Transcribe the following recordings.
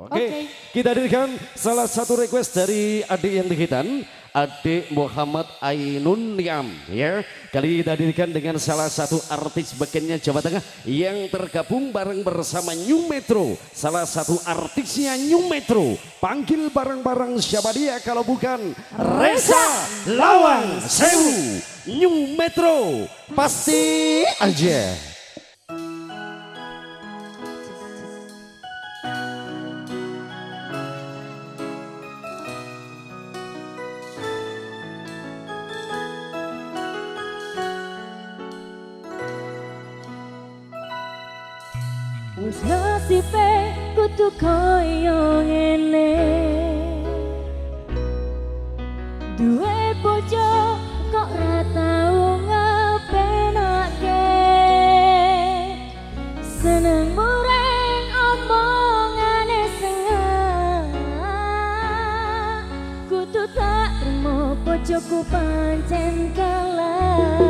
Oke, okay. okay. kita hadirkan salah satu request dari adik yang dikitan. Adik Muhammad Ainun Niam ya. Kali kita hadirkan dengan salah satu artis bagiannya Jawa Tengah yang tergabung bareng bersama New Metro. Salah satu artisnya New Metro. Panggil bareng-bareng siapa dia kalau bukan Reza Lawang Sewu. New Metro pasti aja. Wis nasibe kudu koyo ngene. Duwe bojo kok ra tau ngepenake. Seneng mureng omongane sengah Kudu tak terima bojoku pancen kalah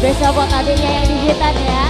Spesial buat adiknya yang digitan ya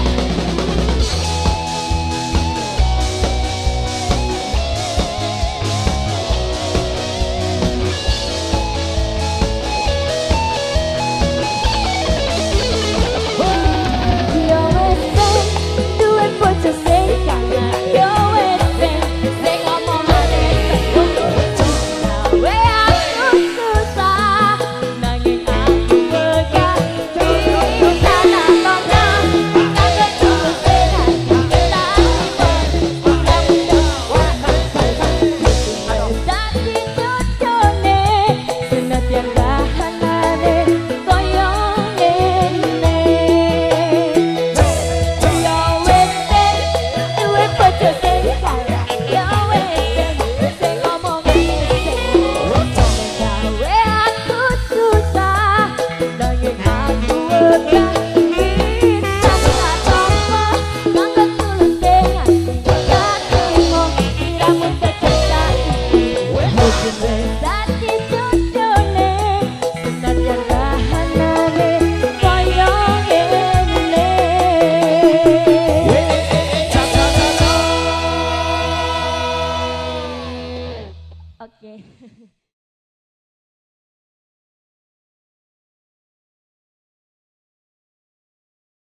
Okay.